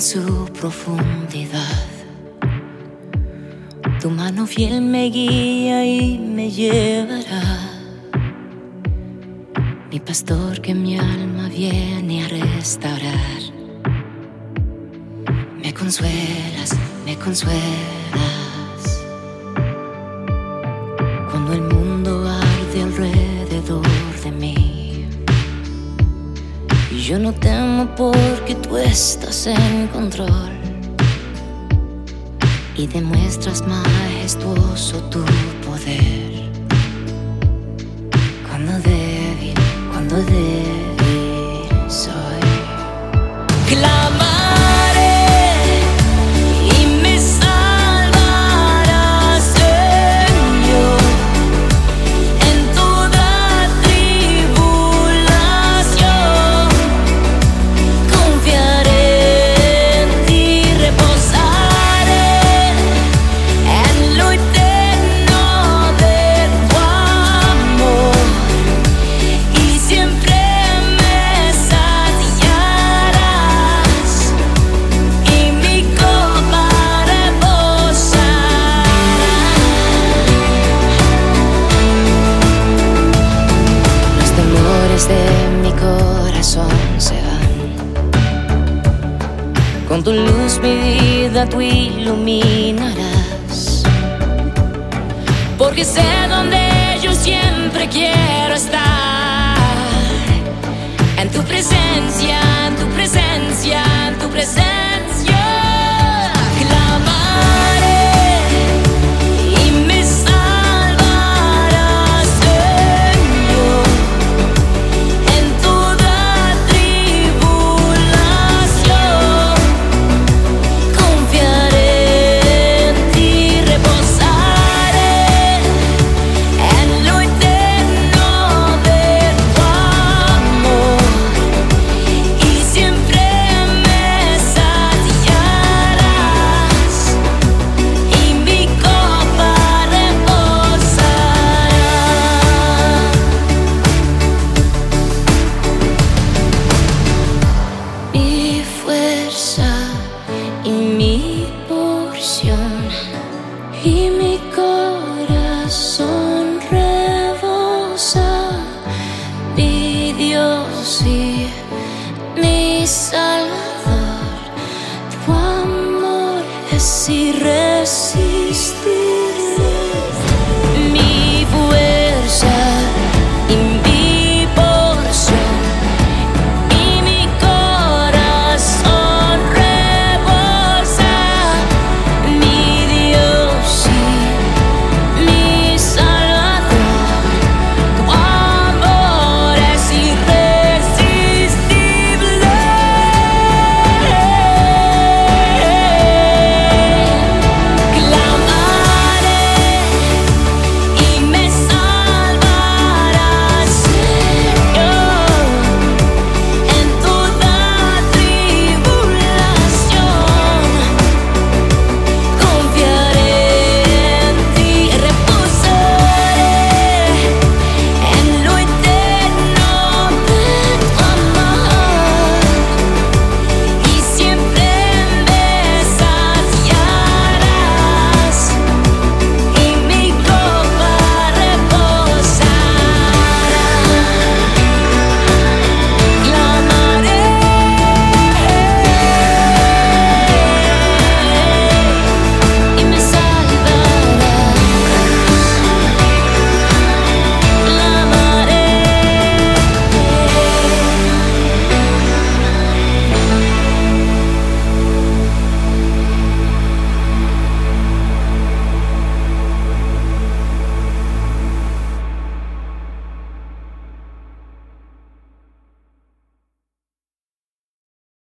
su profundidad. Tu mano fiel me guía y me llevará. Mi pastor que mi alma viene a restaurar. Me consuelas, me consuelas. Yo no temo porque tú estás en control. Y demuestras majestuoso tu poder. Cuando débil, cuando débil temores de mi corazón se van. Con tu luz mi vida tú iluminarás. Porque sé donde yo siempre quiero estar. En tu presencia, en tu presencia, en tu presencia. Salvador, tu amor es irresistible.